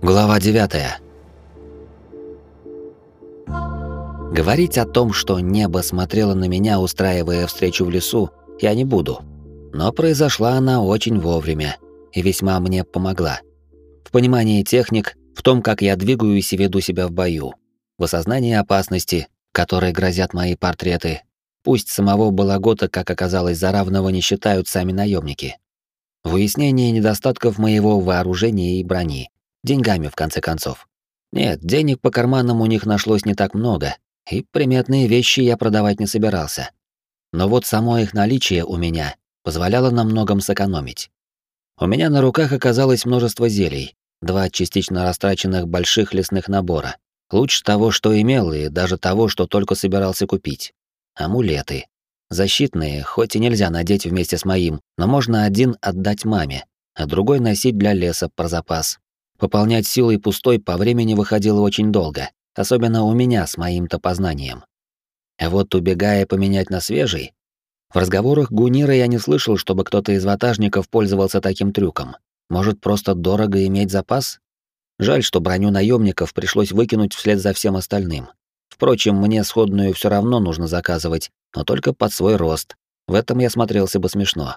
Глава 9. Говорить о том, что небо смотрело на меня, устраивая встречу в лесу, я не буду. Но произошла она очень вовремя и весьма мне помогла. В понимании техник, в том, как я двигаюсь и веду себя в бою, в осознании опасности, которой грозят мои портреты. Пусть самого Балагота, как оказалось, за равного не считают сами наемники. Выяснение недостатков моего вооружения и брони. Деньгами, в конце концов. Нет, денег по карманам у них нашлось не так много, и приметные вещи я продавать не собирался. Но вот само их наличие у меня позволяло на многом сэкономить. У меня на руках оказалось множество зелий, два частично растраченных больших лесных набора, лучше того, что имел, и даже того, что только собирался купить. Амулеты. Защитные, хоть и нельзя надеть вместе с моим, но можно один отдать маме, а другой носить для леса про запас. Пополнять силой пустой по времени выходило очень долго, особенно у меня с моим-то познанием. А вот убегая поменять на свежий, в разговорах Гунира я не слышал, чтобы кто-то из ватажников пользовался таким трюком. Может, просто дорого иметь запас? Жаль, что броню наемников пришлось выкинуть вслед за всем остальным. Впрочем, мне сходную все равно нужно заказывать, но только под свой рост. В этом я смотрелся бы смешно.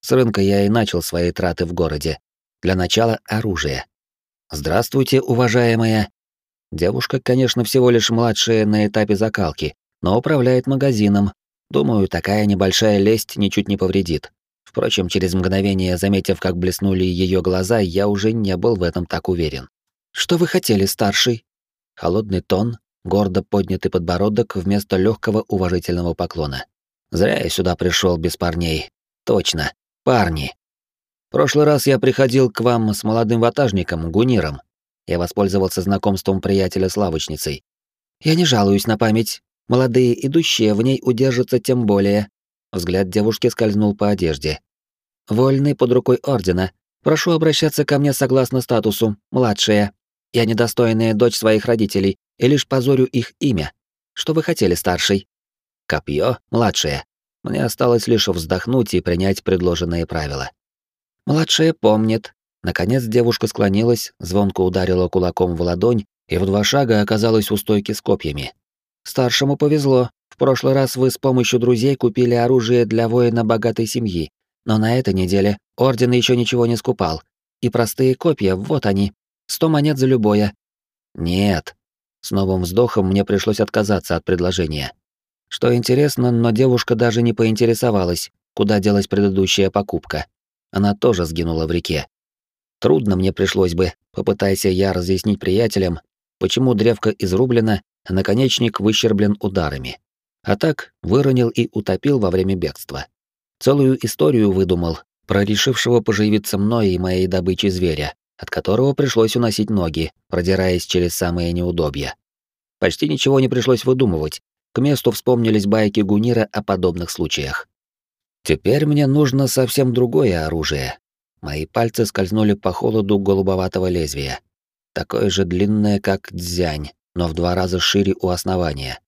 С рынка я и начал свои траты в городе. Для начала оружие. Здравствуйте, уважаемая. Девушка, конечно, всего лишь младшая на этапе закалки, но управляет магазином. Думаю, такая небольшая лесть ничуть не повредит. Впрочем, через мгновение, заметив, как блеснули ее глаза, я уже не был в этом так уверен. «Что вы хотели, старший?» Холодный тон, гордо поднятый подбородок вместо легкого уважительного поклона. «Зря я сюда пришел без парней. Точно, парни. Прошлый раз я приходил к вам с молодым ватажником, Гуниром. Я воспользовался знакомством приятеля с лавочницей. Я не жалуюсь на память. Молодые идущие в ней удержатся тем более. Взгляд девушки скользнул по одежде. «Вольный под рукой ордена. Прошу обращаться ко мне согласно статусу, младшая. Я недостойная дочь своих родителей и лишь позорю их имя. Что вы хотели, старший?» «Копье, младшая. Мне осталось лишь вздохнуть и принять предложенные правила». «Младшая помнит». Наконец девушка склонилась, звонко ударила кулаком в ладонь и в два шага оказалась у стойки с копьями. «Старшему повезло. В прошлый раз вы с помощью друзей купили оружие для воина богатой семьи, но на этой неделе орден еще ничего не скупал. И простые копья, вот они. Сто монет за любое. Нет. С новым вздохом мне пришлось отказаться от предложения. Что интересно, но девушка даже не поинтересовалась, куда делась предыдущая покупка. Она тоже сгинула в реке. Трудно мне пришлось бы, попытайся я разъяснить приятелям, почему древко изрублено, а наконечник выщерблен ударами а так выронил и утопил во время бегства. Целую историю выдумал про решившего поживиться мной и моей добычей зверя, от которого пришлось уносить ноги, продираясь через самые неудобья. Почти ничего не пришлось выдумывать, к месту вспомнились байки Гунира о подобных случаях. Теперь мне нужно совсем другое оружие. Мои пальцы скользнули по холоду голубоватого лезвия. Такое же длинное, как дзянь, но в два раза шире у основания.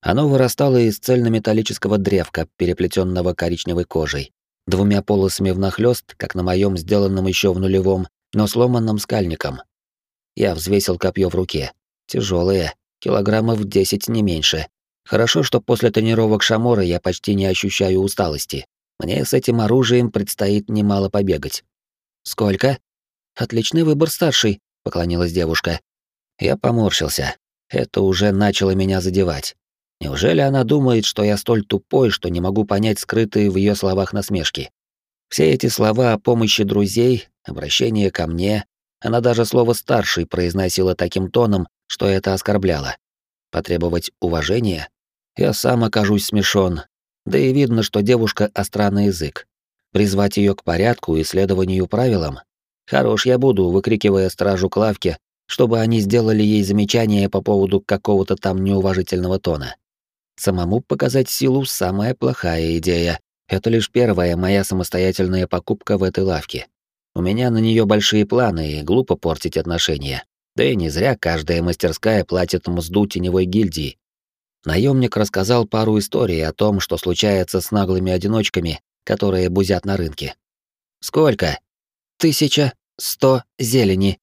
Оно вырастало из цельнометаллического древка, переплетенного коричневой кожей, двумя полосами внахлёст, как на моем сделанном еще в нулевом, но сломанном скальником. Я взвесил копье в руке. Тяжелое, килограммов 10 не меньше. Хорошо, что после тренировок Шамора я почти не ощущаю усталости. Мне с этим оружием предстоит немало побегать. Сколько? Отличный выбор, старший, поклонилась девушка. Я поморщился. Это уже начало меня задевать. Неужели она думает, что я столь тупой, что не могу понять скрытые в ее словах насмешки? Все эти слова о помощи друзей, обращение ко мне, она даже слово «старший» произносила таким тоном, что это оскорбляло. Потребовать уважения? Я сам окажусь смешон. Да и видно, что девушка остра на язык. Призвать ее к порядку и следованию правилам? Хорош я буду, выкрикивая стражу к лавке, чтобы они сделали ей замечание по поводу какого-то там неуважительного тона. Самому показать силу — самая плохая идея. Это лишь первая моя самостоятельная покупка в этой лавке. У меня на нее большие планы, и глупо портить отношения. Да и не зря каждая мастерская платит мзду теневой гильдии. Наемник рассказал пару историй о том, что случается с наглыми одиночками, которые бузят на рынке. «Сколько?» «Тысяча сто зелени».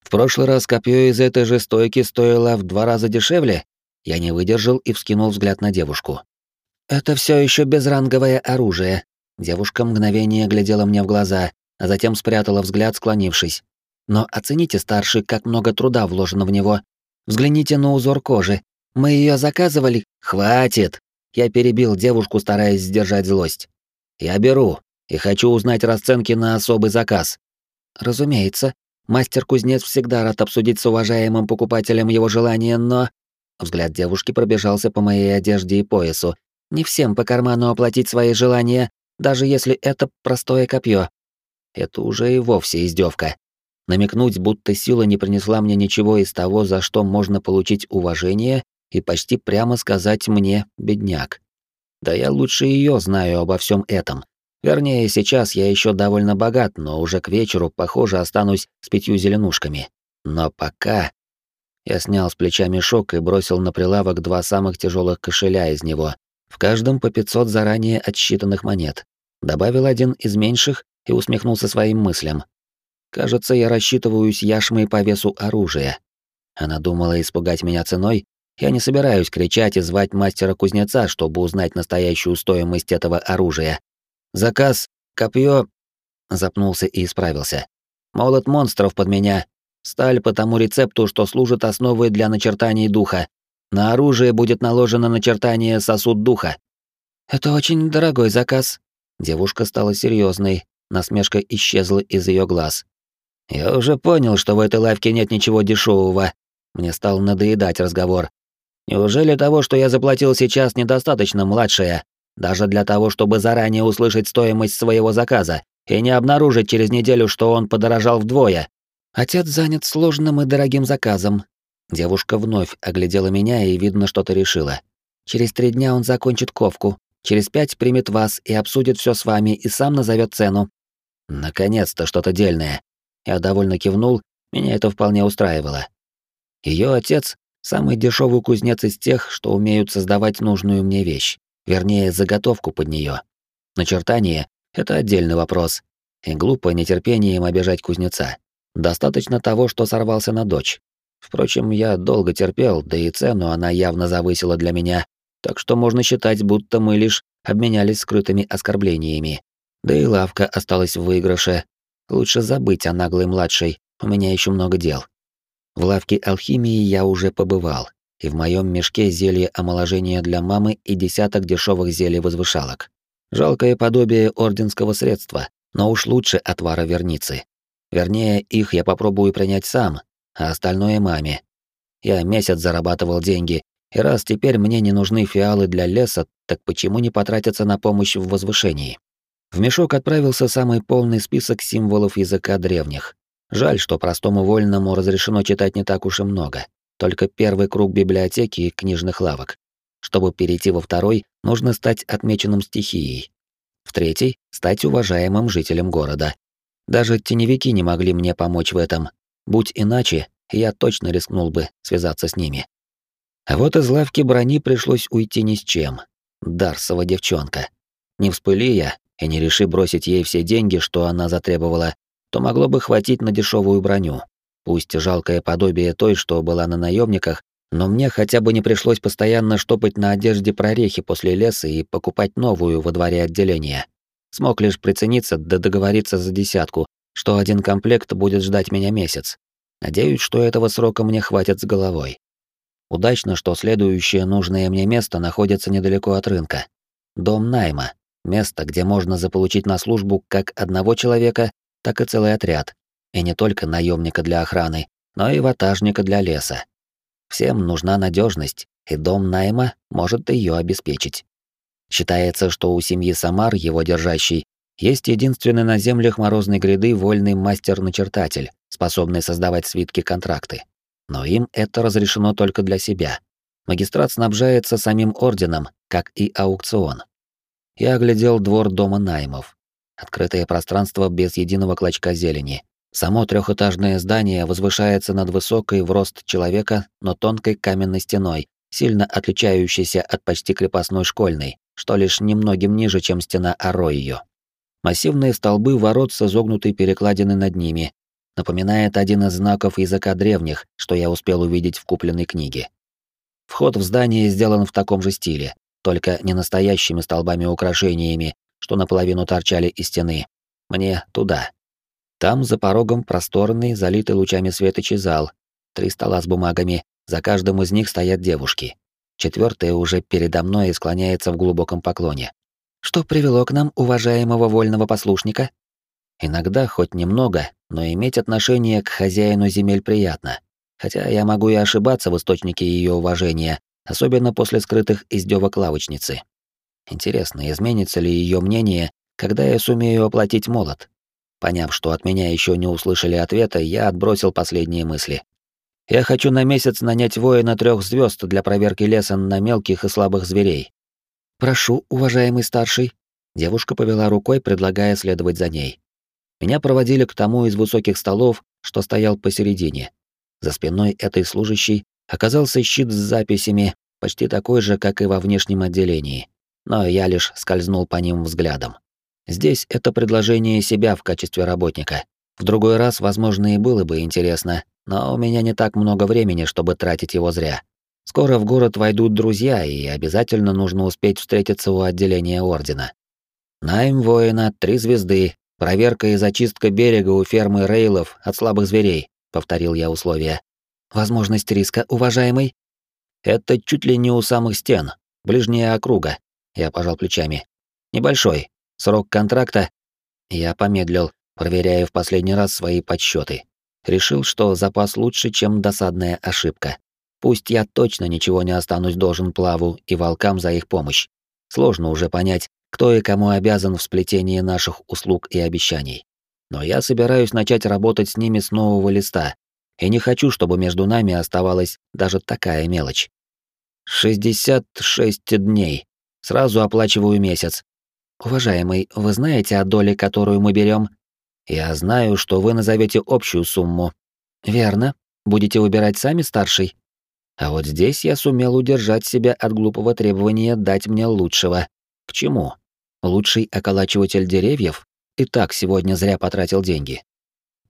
В прошлый раз копье из этой же стойки стоило в два раза дешевле? Я не выдержал и вскинул взгляд на девушку. Это все еще безранговое оружие. Девушка мгновение глядела мне в глаза, а затем спрятала взгляд, склонившись. Но оцените, старший, как много труда вложено в него. Взгляните на узор кожи. Мы ее заказывали. Хватит. Я перебил девушку, стараясь сдержать злость. Я беру и хочу узнать расценки на особый заказ. Разумеется, мастер-кузнец всегда рад обсудить с уважаемым покупателем его желание, но взгляд девушки пробежался по моей одежде и поясу. Не всем по карману оплатить свои желания, даже если это простое копье. Это уже и вовсе издевка намекнуть, будто сила не принесла мне ничего из того, за что можно получить уважение, и почти прямо сказать мне «бедняк». Да я лучше ее знаю обо всем этом. Вернее, сейчас я еще довольно богат, но уже к вечеру, похоже, останусь с пятью зеленушками. Но пока... Я снял с плеча мешок и бросил на прилавок два самых тяжелых кошеля из него, в каждом по 500 заранее отсчитанных монет. Добавил один из меньших и усмехнулся своим мыслям. Кажется, я рассчитываюсь яшмой по весу оружия. Она думала испугать меня ценой. Я не собираюсь кричать и звать мастера-кузнеца, чтобы узнать настоящую стоимость этого оружия. Заказ, копье... Запнулся и исправился. Молот монстров под меня. Сталь по тому рецепту, что служит основой для начертаний духа. На оружие будет наложено начертание сосуд духа. Это очень дорогой заказ. Девушка стала серьезной, насмешка исчезла из ее глаз. Я уже понял, что в этой лавке нет ничего дешевого. Мне стал надоедать разговор. Неужели того, что я заплатил сейчас, недостаточно, младшая? Даже для того, чтобы заранее услышать стоимость своего заказа и не обнаружить через неделю, что он подорожал вдвое. Отец занят сложным и дорогим заказом. Девушка вновь оглядела меня и, видно, что-то решила. Через три дня он закончит ковку, через пять примет вас и обсудит все с вами и сам назовет цену. Наконец-то что-то дельное. Я довольно кивнул, меня это вполне устраивало. Ее отец — самый дешевый кузнец из тех, что умеют создавать нужную мне вещь, вернее, заготовку под нее. Начертание — это отдельный вопрос, и глупо нетерпением обижать кузнеца. Достаточно того, что сорвался на дочь. Впрочем, я долго терпел, да и цену она явно завысила для меня, так что можно считать, будто мы лишь обменялись скрытыми оскорблениями. Да и лавка осталась в выигрыше, Лучше забыть о наглой младшей, у меня еще много дел. В лавке алхимии я уже побывал, и в моем мешке зелье омоложения для мамы и десяток дешевых зелий возвышалок. Жалкое подобие орденского средства, но уж лучше отвара верницы. Вернее, их я попробую принять сам, а остальное маме. Я месяц зарабатывал деньги, и раз теперь мне не нужны фиалы для леса, так почему не потратиться на помощь в возвышении? В мешок отправился самый полный список символов языка древних. Жаль, что простому вольному разрешено читать не так уж и много. Только первый круг библиотеки и книжных лавок. Чтобы перейти во второй, нужно стать отмеченным стихией. В третий — стать уважаемым жителем города. Даже теневики не могли мне помочь в этом. Будь иначе, я точно рискнул бы связаться с ними. А вот из лавки брони пришлось уйти ни с чем. Дарсова девчонка. Не вспыли я, и не реши бросить ей все деньги, что она затребовала, то могло бы хватить на дешевую броню. Пусть жалкое подобие той, что была на наемниках, но мне хотя бы не пришлось постоянно штопать на одежде прорехи после леса и покупать новую во дворе отделения. Смог лишь прицениться да договориться за десятку, что один комплект будет ждать меня месяц. Надеюсь, что этого срока мне хватит с головой. Удачно, что следующее нужное мне место находится недалеко от рынка. Дом найма, Место, где можно заполучить на службу как одного человека, так и целый отряд. И не только наемника для охраны, но и ватажника для леса. Всем нужна надежность, и дом найма может ее обеспечить. Считается, что у семьи Самар, его держащий, есть единственный на землях Морозной гряды вольный мастер-начертатель, способный создавать свитки-контракты. Но им это разрешено только для себя. Магистрат снабжается самим орденом, как и аукцион я оглядел двор дома наймов. Открытое пространство без единого клочка зелени. Само трехэтажное здание возвышается над высокой в рост человека, но тонкой каменной стеной, сильно отличающейся от почти крепостной школьной, что лишь немногим ниже, чем стена Ароио. Массивные столбы ворот с изогнутой перекладиной над ними. напоминает один из знаков языка древних, что я успел увидеть в купленной книге. Вход в здание сделан в таком же стиле, только не настоящими столбами-украшениями, что наполовину торчали из стены. Мне туда. Там за порогом просторный, залитый лучами светочи зал, три стола с бумагами, за каждым из них стоят девушки. Четвертая уже передо мной и склоняется в глубоком поклоне. Что привело к нам уважаемого вольного послушника? Иногда хоть немного, но иметь отношение к хозяину земель приятно. Хотя я могу и ошибаться в источнике ее уважения, особенно после скрытых издевок лавочницы. Интересно, изменится ли ее мнение, когда я сумею оплатить молот? Поняв, что от меня еще не услышали ответа, я отбросил последние мысли. Я хочу на месяц нанять воина трех звезд для проверки леса на мелких и слабых зверей. Прошу, уважаемый старший. Девушка повела рукой, предлагая следовать за ней. Меня проводили к тому из высоких столов, что стоял посередине. За спиной этой служащей оказался щит с записями, почти такой же, как и во внешнем отделении. Но я лишь скользнул по ним взглядом. Здесь это предложение себя в качестве работника. В другой раз, возможно, и было бы интересно, но у меня не так много времени, чтобы тратить его зря. Скоро в город войдут друзья, и обязательно нужно успеть встретиться у отделения ордена. Найм воина, три звезды, проверка и зачистка берега у фермы Рейлов от слабых зверей, повторил я условия. Возможность риска, уважаемый? Это чуть ли не у самых стен, ближняя округа. Я пожал плечами. Небольшой. Срок контракта. Я помедлил, проверяя в последний раз свои подсчеты. Решил, что запас лучше, чем досадная ошибка. Пусть я точно ничего не останусь должен Плаву и волкам за их помощь. Сложно уже понять, кто и кому обязан в сплетении наших услуг и обещаний. Но я собираюсь начать работать с ними с нового листа, и не хочу, чтобы между нами оставалась даже такая мелочь. 66 дней. Сразу оплачиваю месяц. Уважаемый, вы знаете о доле, которую мы берем? Я знаю, что вы назовете общую сумму. Верно. Будете выбирать сами, старший? А вот здесь я сумел удержать себя от глупого требования дать мне лучшего. К чему? Лучший околачиватель деревьев? И так сегодня зря потратил деньги.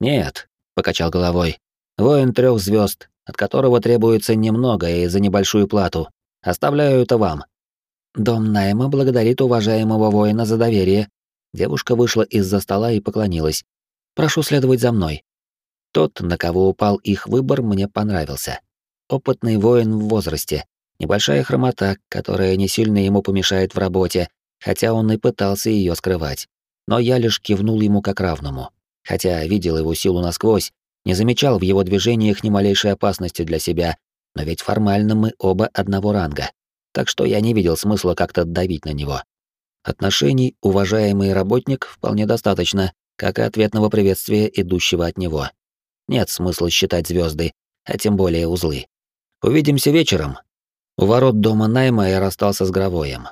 Нет, покачал головой. Воин трех звезд, от которого требуется немного и за небольшую плату. Оставляю это вам. Дом найма благодарит уважаемого воина за доверие. Девушка вышла из-за стола и поклонилась. Прошу следовать за мной. Тот, на кого упал их выбор, мне понравился. Опытный воин в возрасте, небольшая хромота, которая не сильно ему помешает в работе, хотя он и пытался ее скрывать. Но я лишь кивнул ему как равному, хотя видел его силу насквозь не замечал в его движениях ни малейшей опасности для себя, но ведь формально мы оба одного ранга, так что я не видел смысла как-то давить на него. Отношений, уважаемый работник, вполне достаточно, как и ответного приветствия, идущего от него. Нет смысла считать звезды, а тем более узлы. Увидимся вечером. У ворот дома найма я расстался с Гровоем.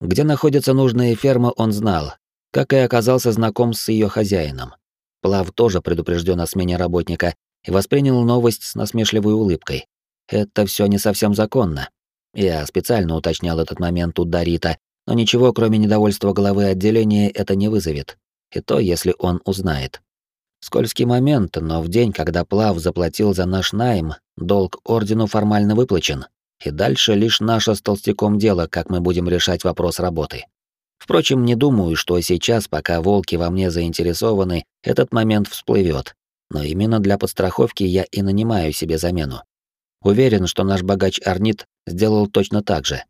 Где находится нужная ферма, он знал, как и оказался знаком с ее хозяином. Плав тоже предупрежден о смене работника и воспринял новость с насмешливой улыбкой. Это все не совсем законно. Я специально уточнял этот момент у Дарита, но ничего, кроме недовольства главы отделения, это не вызовет. И то, если он узнает. Скользкий момент, но в день, когда Плав заплатил за наш найм, долг ордену формально выплачен. И дальше лишь наше с толстяком дело, как мы будем решать вопрос работы. Впрочем, не думаю, что сейчас, пока волки во мне заинтересованы, этот момент всплывет. Но именно для подстраховки я и нанимаю себе замену. Уверен, что наш богач Арнит сделал точно так же.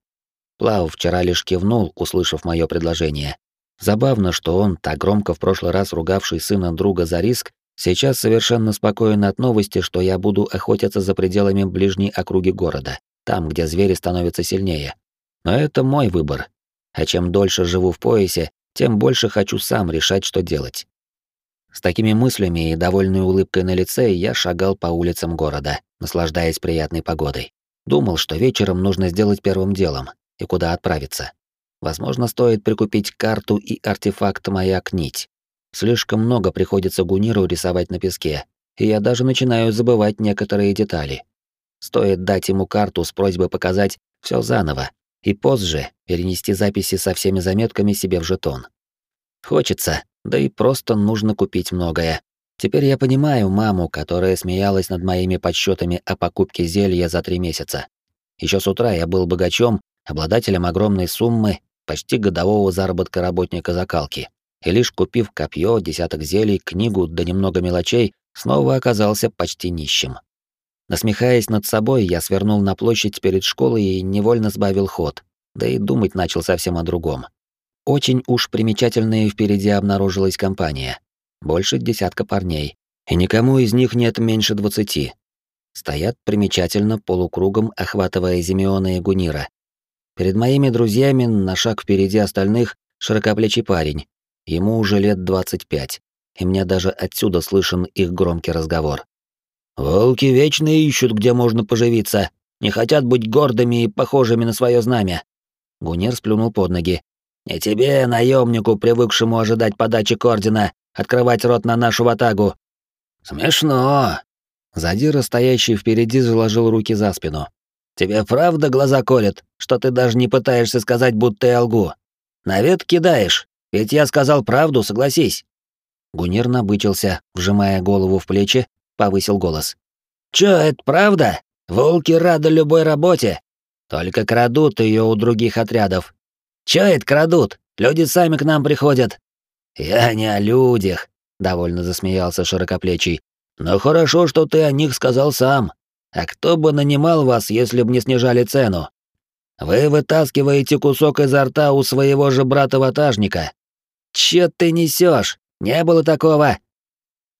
Плав вчера лишь кивнул, услышав мое предложение. Забавно, что он, так громко в прошлый раз ругавший сына друга за риск, сейчас совершенно спокоен от новости, что я буду охотиться за пределами ближней округи города, там, где звери становятся сильнее. Но это мой выбор, а чем дольше живу в поясе, тем больше хочу сам решать, что делать. С такими мыслями и довольной улыбкой на лице я шагал по улицам города, наслаждаясь приятной погодой. Думал, что вечером нужно сделать первым делом и куда отправиться. Возможно, стоит прикупить карту и артефакт «Маяк Нить». Слишком много приходится Гуниру рисовать на песке, и я даже начинаю забывать некоторые детали. Стоит дать ему карту с просьбой показать все заново, и позже перенести записи со всеми заметками себе в жетон. Хочется, да и просто нужно купить многое. Теперь я понимаю маму, которая смеялась над моими подсчетами о покупке зелья за три месяца. Еще с утра я был богачом, обладателем огромной суммы, почти годового заработка работника закалки. И лишь купив копье, десяток зелий, книгу да немного мелочей, снова оказался почти нищим. Насмехаясь над собой, я свернул на площадь перед школой и невольно сбавил ход, да и думать начал совсем о другом. Очень уж примечательная впереди обнаружилась компания. Больше десятка парней, и никому из них нет меньше двадцати. Стоят примечательно полукругом, охватывая Зимеона и Гунира. Перед моими друзьями на шаг впереди остальных широкоплечий парень. Ему уже лет двадцать пять, и мне даже отсюда слышен их громкий разговор. «Волки вечно ищут, где можно поживиться, не хотят быть гордыми и похожими на свое знамя». Гунир сплюнул под ноги. «Не тебе, наемнику, привыкшему ожидать подачи к ордена, открывать рот на нашу ватагу». «Смешно». Задира, стоящий впереди, заложил руки за спину. «Тебе правда глаза колят, что ты даже не пытаешься сказать, будто я лгу? Навет кидаешь, ведь я сказал правду, согласись». Гунир набычился, вжимая голову в плечи, повысил голос. «Чё, это правда? Волки рады любой работе. Только крадут ее у других отрядов. Чё это крадут? Люди сами к нам приходят». «Я не о людях», — довольно засмеялся широкоплечий. «Но хорошо, что ты о них сказал сам. А кто бы нанимал вас, если бы не снижали цену? Вы вытаскиваете кусок изо рта у своего же брата-ватажника. Чё ты несешь? Не было такого.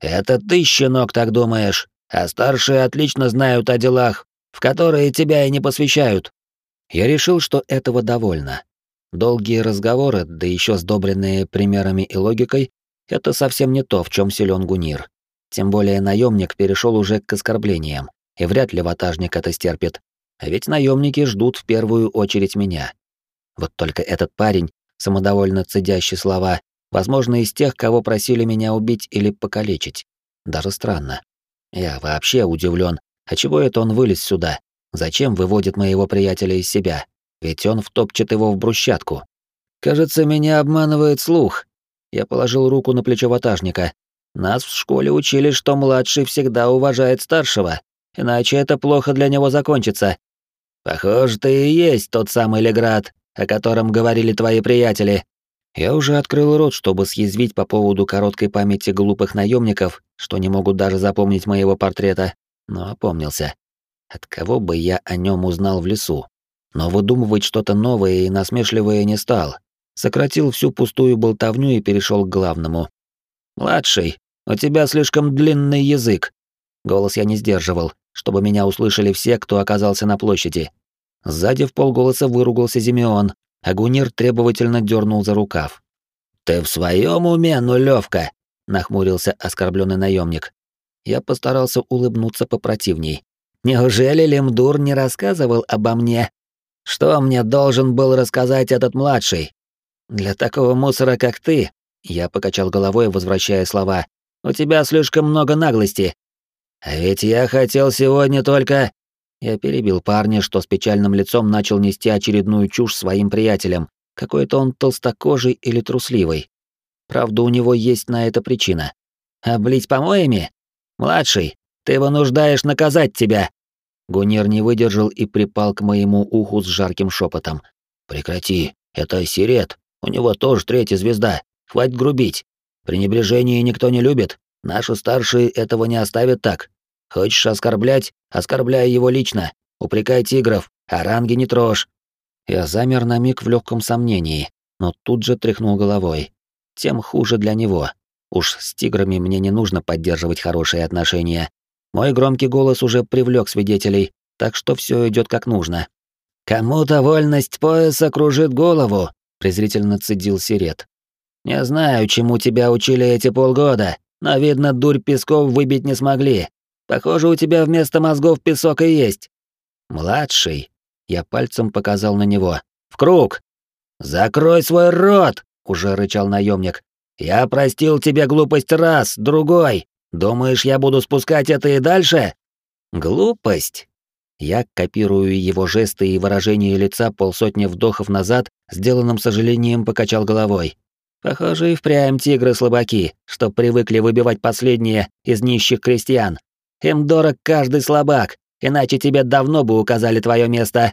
Это ты, щенок, так думаешь, а старшие отлично знают о делах, в которые тебя и не посвящают. Я решил, что этого довольно. Долгие разговоры, да еще сдобренные примерами и логикой, это совсем не то, в чем силен Гунир. Тем более наемник перешел уже к оскорблениям, и вряд ли ватажник это стерпит. А ведь наемники ждут в первую очередь меня. Вот только этот парень, самодовольно цедящий слова, Возможно, из тех, кого просили меня убить или покалечить. Даже странно. Я вообще удивлен, а чего это он вылез сюда? Зачем выводит моего приятеля из себя? Ведь он втопчет его в брусчатку. Кажется, меня обманывает слух. Я положил руку на плечо ватажника. Нас в школе учили, что младший всегда уважает старшего, иначе это плохо для него закончится. Похоже, ты и есть тот самый Леград, о котором говорили твои приятели. Я уже открыл рот, чтобы съязвить по поводу короткой памяти глупых наемников, что не могут даже запомнить моего портрета, но опомнился. От кого бы я о нем узнал в лесу? Но выдумывать что-то новое и насмешливое не стал. Сократил всю пустую болтовню и перешел к главному. «Младший, у тебя слишком длинный язык». Голос я не сдерживал, чтобы меня услышали все, кто оказался на площади. Сзади в полголоса выругался Зимеон, Агунир требовательно дернул за рукав. «Ты в своем уме, нулевка?» — нахмурился оскорбленный наемник. Я постарался улыбнуться попротивней. «Неужели Лемдур не рассказывал обо мне? Что мне должен был рассказать этот младший? Для такого мусора, как ты...» Я покачал головой, возвращая слова. «У тебя слишком много наглости. А ведь я хотел сегодня только...» Я перебил парня, что с печальным лицом начал нести очередную чушь своим приятелям. Какой-то он толстокожий или трусливый. Правда, у него есть на это причина. «Облить помоями? Младший, ты вынуждаешь наказать тебя!» Гунир не выдержал и припал к моему уху с жарким шепотом. «Прекрати, это Сирет, у него тоже третья звезда, хватит грубить. Пренебрежение никто не любит, наши старшие этого не оставят так. Хочешь оскорблять? Оскорбляй его лично. Упрекай тигров, а ранги не трожь. Я замер на миг в легком сомнении, но тут же тряхнул головой. Тем хуже для него. Уж с тиграми мне не нужно поддерживать хорошие отношения. Мой громкий голос уже привлек свидетелей, так что все идет как нужно. «Кому-то вольность пояса кружит голову», — презрительно цедил Сирет. «Не знаю, чему тебя учили эти полгода, но, видно, дурь песков выбить не смогли. Похоже, у тебя вместо мозгов песок и есть. Младший. Я пальцем показал на него. В круг. Закрой свой рот, уже рычал наемник. Я простил тебе глупость раз, другой. Думаешь, я буду спускать это и дальше? Глупость. Я копирую его жесты и выражение лица полсотни вдохов назад, сделанным сожалением покачал головой. Похоже, и впрямь тигры-слабаки, что привыкли выбивать последние из нищих крестьян. Им дорог каждый слабак, иначе тебе давно бы указали твое место.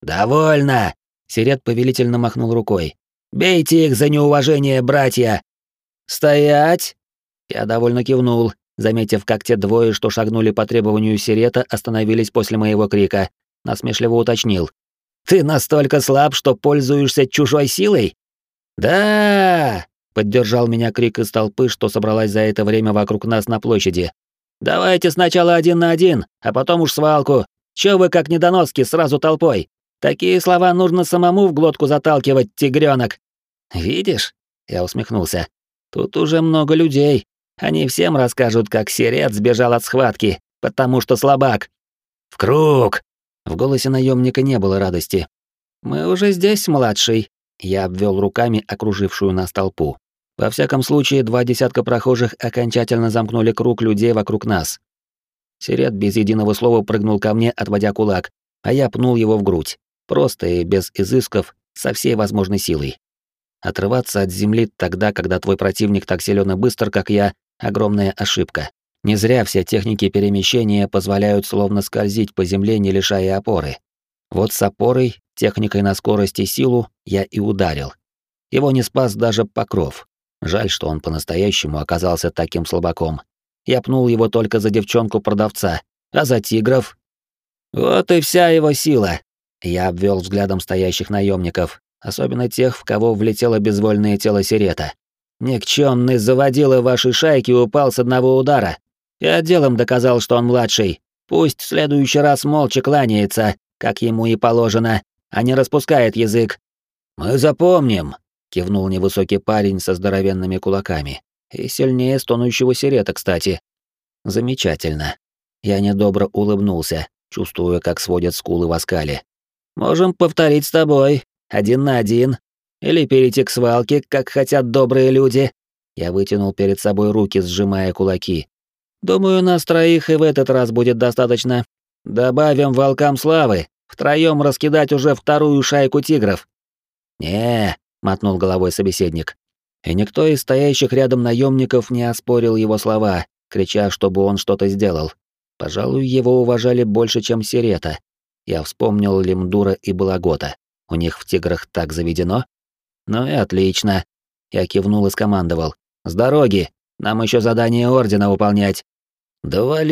Довольно! Сирет повелительно махнул рукой. Бейте их за неуважение, братья! Стоять! Я довольно кивнул, заметив, как те двое, что шагнули по требованию Сирета, остановились после моего крика. Насмешливо уточнил. «Ты настолько слаб, что пользуешься чужой силой?» «Да!» — поддержал меня крик из толпы, что собралась за это время вокруг нас на площади. «Давайте сначала один на один, а потом уж свалку. Чё вы как недоноски сразу толпой? Такие слова нужно самому в глотку заталкивать, тигрёнок». «Видишь?» — я усмехнулся. «Тут уже много людей. Они всем расскажут, как Сирет сбежал от схватки, потому что слабак». «В круг!» В голосе наемника не было радости. «Мы уже здесь, младший», я обвел руками окружившую нас толпу. Во всяком случае, два десятка прохожих окончательно замкнули круг людей вокруг нас. Сирет без единого слова прыгнул ко мне, отводя кулак, а я пнул его в грудь, просто и без изысков, со всей возможной силой. Отрываться от земли тогда, когда твой противник так силен и быстр, как я, огромная ошибка. Не зря все техники перемещения позволяют словно скользить по земле, не лишая опоры. Вот с опорой, техникой на скорость и силу я и ударил. Его не спас даже покров. Жаль, что он по-настоящему оказался таким слабаком. Я пнул его только за девчонку-продавца, а за тигров... Вот и вся его сила. Я обвел взглядом стоящих наемников, особенно тех, в кого влетело безвольное тело Сирета. Никчемный заводила вашей шайки упал с одного удара. Я делом доказал, что он младший. Пусть в следующий раз молча кланяется, как ему и положено, а не распускает язык. Мы запомним, кивнул невысокий парень со здоровенными кулаками. И сильнее стонущего сирета, кстати. Замечательно. Я недобро улыбнулся, чувствуя, как сводят скулы в оскале. Можем повторить с тобой, один на один, или перейти к свалке, как хотят добрые люди. Я вытянул перед собой руки, сжимая кулаки. Думаю, нас троих и в этот раз будет достаточно. Добавим волкам славы, втроем раскидать уже вторую шайку тигров. Не, мотнул головой собеседник. И никто из стоящих рядом наемников не оспорил его слова, крича, чтобы он что-то сделал. Пожалуй, его уважали больше, чем Сирета. Я вспомнил Лимдура и Балагота. У них в тиграх так заведено? Ну и отлично. Я кивнул и скомандовал. С дороги! Нам еще задание Ордена выполнять. Да!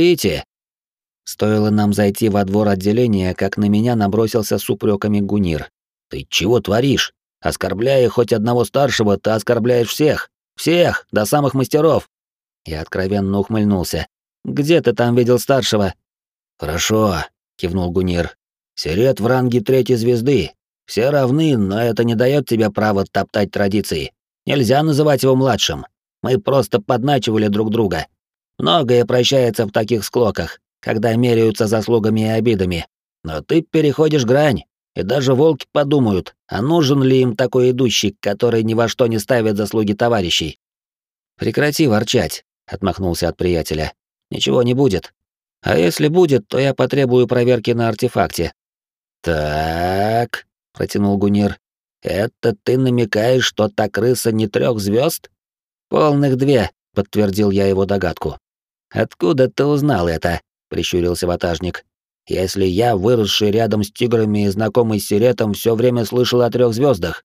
Стоило нам зайти во двор отделения, как на меня набросился с упреками Гунир. «Ты чего творишь? Оскорбляя хоть одного старшего, ты оскорбляешь всех! Всех, до самых мастеров!» Я откровенно ухмыльнулся. «Где ты там видел старшего?» «Хорошо», — кивнул Гунир. «Сирет в ранге третьей звезды. Все равны, но это не дает тебе права топтать традиции. Нельзя называть его младшим. Мы просто подначивали друг друга. Многое прощается в таких склоках когда меряются заслугами и обидами. Но ты переходишь грань, и даже волки подумают, а нужен ли им такой идущий, который ни во что не ставит заслуги товарищей. «Прекрати ворчать», — отмахнулся от приятеля. «Ничего не будет. А если будет, то я потребую проверки на артефакте». «Так», — протянул Гунир, — «это ты намекаешь, что та крыса не трех звезд? «Полных две», — подтвердил я его догадку. «Откуда ты узнал это?» прищурился ватажник. Если я, выросший рядом с тиграми и знакомый с Сиретом, все время слышал о трех звездах.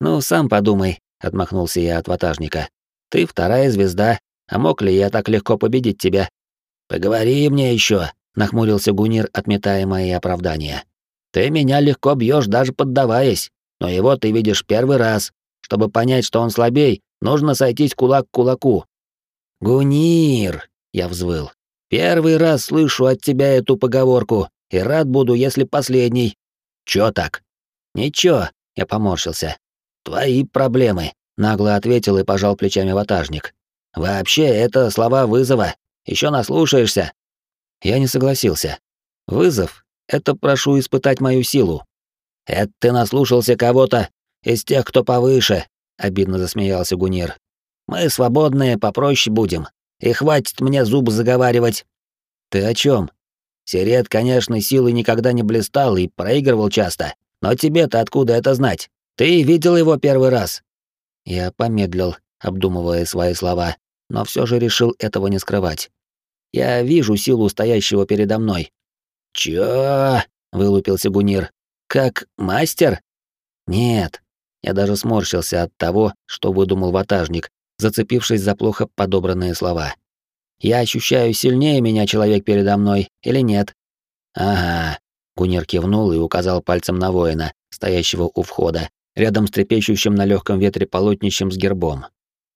Ну, сам подумай, отмахнулся я от ватажника. Ты вторая звезда, а мог ли я так легко победить тебя? Поговори мне еще, нахмурился Гунир, отметая мои оправдания. Ты меня легко бьешь, даже поддаваясь, но его ты видишь первый раз. Чтобы понять, что он слабей, нужно сойтись кулак к кулаку. Гунир, я взвыл. Первый раз слышу от тебя эту поговорку, и рад буду, если последний. Чё так? Ничего, я поморщился. Твои проблемы, нагло ответил и пожал плечами ватажник. Вообще, это слова вызова. Еще наслушаешься. Я не согласился. Вызов — это прошу испытать мою силу. Это ты наслушался кого-то из тех, кто повыше, обидно засмеялся Гунир. Мы свободные, попроще будем. И хватит мне зубы заговаривать. Ты о чем? Сирет, конечно, силой никогда не блистал и проигрывал часто. Но тебе-то откуда это знать? Ты видел его первый раз. Я помедлил, обдумывая свои слова, но все же решил этого не скрывать. Я вижу силу стоящего передо мной. «Чё?» — вылупился Гунир. «Как мастер?» «Нет». Я даже сморщился от того, что выдумал ватажник, зацепившись за плохо подобранные слова. «Я ощущаю, сильнее меня человек передо мной или нет?» «Ага». Гунир кивнул и указал пальцем на воина, стоящего у входа, рядом с трепещущим на легком ветре полотнищем с гербом.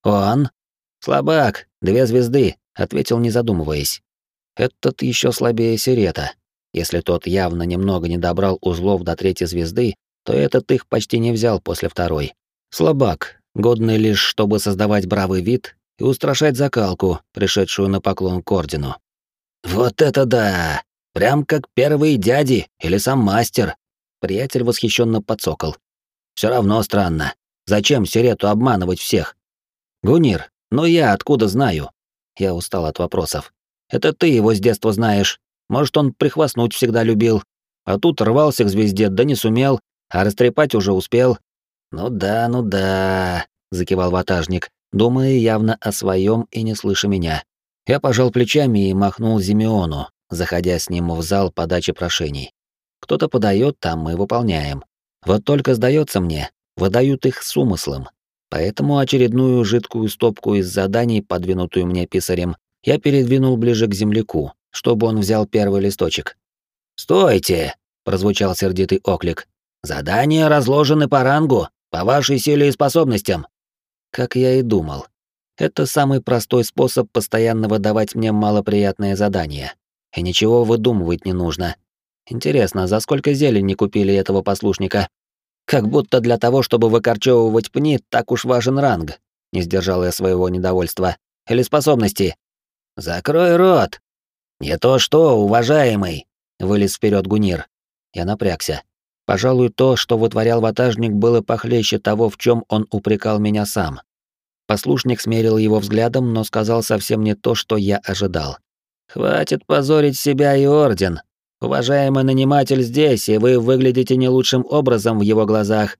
«Он?» «Слабак, две звезды», — ответил, не задумываясь. «Этот еще слабее Сирета. Если тот явно немного не добрал узлов до третьей звезды, то этот их почти не взял после второй. Слабак, годный лишь, чтобы создавать бравый вид и устрашать закалку, пришедшую на поклон к ордену. «Вот это да! Прям как первые дяди или сам мастер!» Приятель восхищенно подсокол. Все равно странно. Зачем Сирету обманывать всех? Гунир, ну я откуда знаю? Я устал от вопросов. Это ты его с детства знаешь. Может, он прихвастнуть всегда любил. А тут рвался к звезде, да не сумел, а растрепать уже успел. Ну да, ну да, закивал ватажник, думая явно о своем и не слыша меня. Я пожал плечами и махнул Зимеону, заходя с ним в зал подачи прошений. Кто-то подает, там мы выполняем. Вот только сдается мне, выдают их с умыслом. Поэтому очередную жидкую стопку из заданий, подвинутую мне писарем, я передвинул ближе к земляку, чтобы он взял первый листочек. «Стойте!» — прозвучал сердитый оклик. «Задания разложены по рангу, по вашей силе и способностям». Как я и думал. Это самый простой способ постоянно выдавать мне малоприятные задания. И ничего выдумывать не нужно. Интересно, за сколько зелень не купили этого послушника? Как будто для того, чтобы выкорчевывать пни, так уж важен ранг. Не сдержал я своего недовольства. Или способности. Закрой рот. Не то что, уважаемый. Вылез вперед Гунир. Я напрягся. Пожалуй, то, что вытворял ватажник, было похлеще того, в чем он упрекал меня сам. Послушник смерил его взглядом, но сказал совсем не то, что я ожидал. «Хватит позорить себя и Орден. Уважаемый наниматель здесь, и вы выглядите не лучшим образом в его глазах.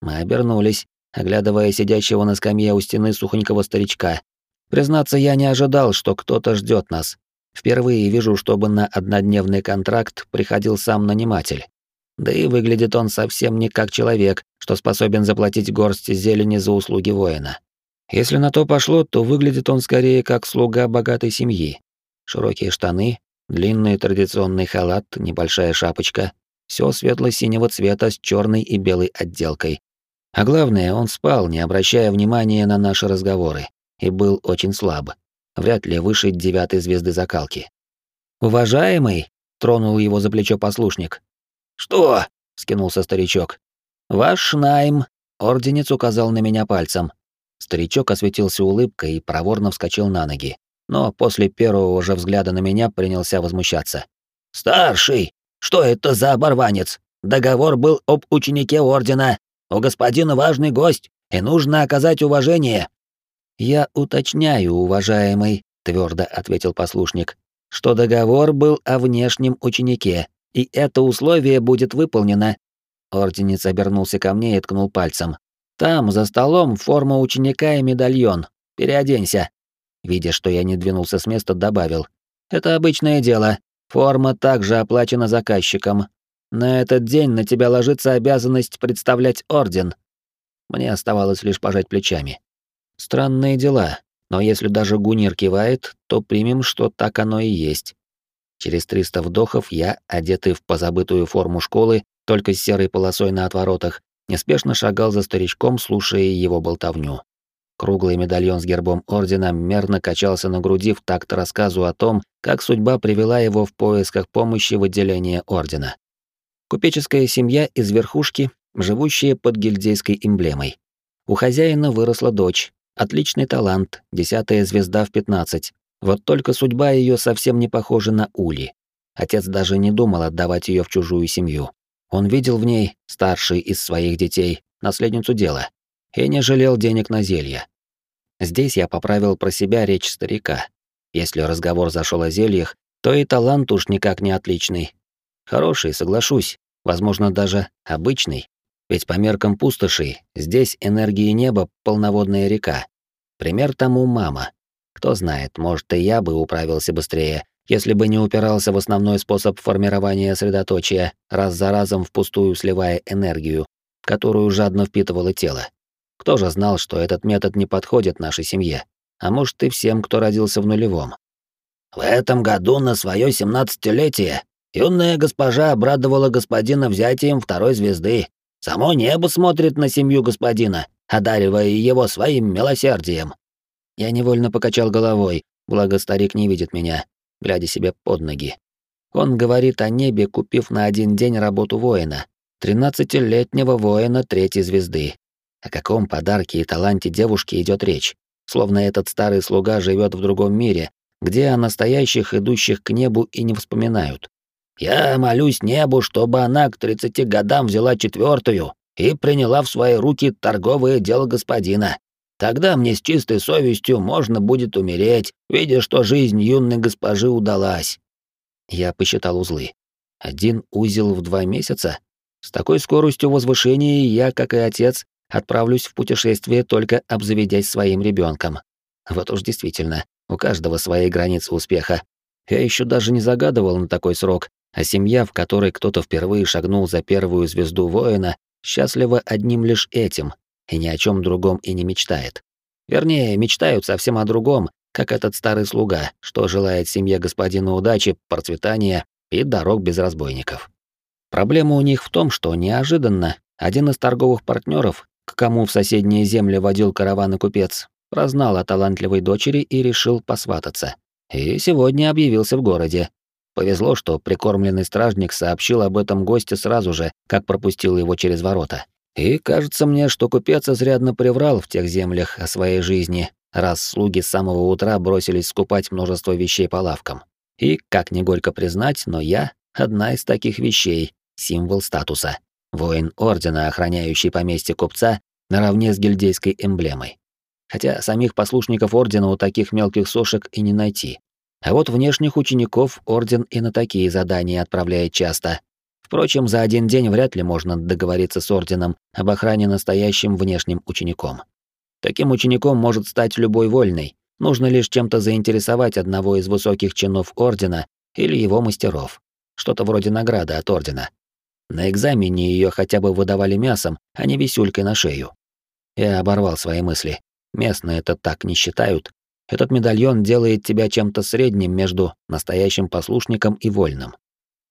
Мы обернулись, оглядывая сидящего на скамье у стены сухонького старичка. Признаться, я не ожидал, что кто-то ждет нас. Впервые вижу, чтобы на однодневный контракт приходил сам наниматель. Да и выглядит он совсем не как человек, что способен заплатить горсть зелени за услуги воина. Если на то пошло, то выглядит он скорее как слуга богатой семьи. Широкие штаны, Длинный традиционный халат, небольшая шапочка, все светло-синего цвета с черной и белой отделкой. А главное, он спал, не обращая внимания на наши разговоры, и был очень слаб. Вряд ли выше девятой звезды закалки. «Уважаемый!» — тронул его за плечо послушник. «Что?» — скинулся старичок. «Ваш найм!» — орденец указал на меня пальцем. Старичок осветился улыбкой и проворно вскочил на ноги но после первого же взгляда на меня принялся возмущаться. «Старший! Что это за оборванец? Договор был об ученике Ордена. У господина важный гость, и нужно оказать уважение». «Я уточняю, уважаемый», — твердо ответил послушник, «что договор был о внешнем ученике, и это условие будет выполнено». Орденец обернулся ко мне и ткнул пальцем. «Там, за столом, форма ученика и медальон. Переоденься». Видя, что я не двинулся с места, добавил. «Это обычное дело. Форма также оплачена заказчиком. На этот день на тебя ложится обязанность представлять орден». Мне оставалось лишь пожать плечами. Странные дела, но если даже Гунир кивает, то примем, что так оно и есть. Через 300 вдохов я, одетый в позабытую форму школы, только с серой полосой на отворотах, неспешно шагал за старичком, слушая его болтовню. Круглый медальон с гербом ордена мерно качался на груди в такт рассказу о том, как судьба привела его в поисках помощи в отделении ордена. Купеческая семья из верхушки, живущая под гильдейской эмблемой. У хозяина выросла дочь, отличный талант, десятая звезда в пятнадцать. Вот только судьба ее совсем не похожа на Ули. Отец даже не думал отдавать ее в чужую семью. Он видел в ней, старший из своих детей, наследницу дела, и не жалел денег на зелья. Здесь я поправил про себя речь старика. Если разговор зашел о зельях, то и талант уж никак не отличный. Хороший, соглашусь, возможно, даже обычный. Ведь по меркам пустошей здесь энергии неба полноводная река. Пример тому мама. Кто знает, может, и я бы управился быстрее, если бы не упирался в основной способ формирования средоточия, раз за разом впустую сливая энергию, которую жадно впитывало тело. Кто же знал, что этот метод не подходит нашей семье? А может, и всем, кто родился в нулевом. В этом году на свое семнадцатилетие юная госпожа обрадовала господина взятием второй звезды. Само небо смотрит на семью господина, одаривая его своим милосердием. Я невольно покачал головой, благо старик не видит меня, глядя себе под ноги. Он говорит о небе, купив на один день работу воина, тринадцатилетнего воина третьей звезды. О каком подарке и таланте девушки идет речь? Словно этот старый слуга живет в другом мире, где о настоящих, идущих к небу, и не вспоминают. «Я молюсь небу, чтобы она к тридцати годам взяла четвертую и приняла в свои руки торговое дело господина. Тогда мне с чистой совестью можно будет умереть, видя, что жизнь юной госпожи удалась». Я посчитал узлы. Один узел в два месяца? С такой скоростью возвышения я, как и отец, отправлюсь в путешествие только обзаведясь своим ребенком. Вот уж действительно, у каждого свои границы успеха. Я еще даже не загадывал на такой срок, а семья, в которой кто-то впервые шагнул за первую звезду воина, счастлива одним лишь этим, и ни о чем другом и не мечтает. Вернее, мечтают совсем о другом, как этот старый слуга, что желает семье господина удачи, процветания и дорог без разбойников. Проблема у них в том, что неожиданно один из торговых партнеров, к кому в соседние земли водил караван и купец, прознал о талантливой дочери и решил посвататься. И сегодня объявился в городе. Повезло, что прикормленный стражник сообщил об этом госте сразу же, как пропустил его через ворота. И кажется мне, что купец изрядно приврал в тех землях о своей жизни, раз слуги с самого утра бросились скупать множество вещей по лавкам. И, как не горько признать, но я — одна из таких вещей, символ статуса. Воин ордена, охраняющий поместье купца, наравне с гильдейской эмблемой. Хотя самих послушников ордена у таких мелких сошек и не найти. А вот внешних учеников орден и на такие задания отправляет часто, Впрочем, за один день вряд ли можно договориться с орденом об охране настоящим внешним учеником. Таким учеником может стать любой вольный, нужно лишь чем-то заинтересовать одного из высоких чинов ордена или его мастеров. Что-то вроде награды от ордена. На экзамене ее хотя бы выдавали мясом, а не висюлькой на шею. Я оборвал свои мысли. Местные это так не считают. Этот медальон делает тебя чем-то средним между настоящим послушником и вольным.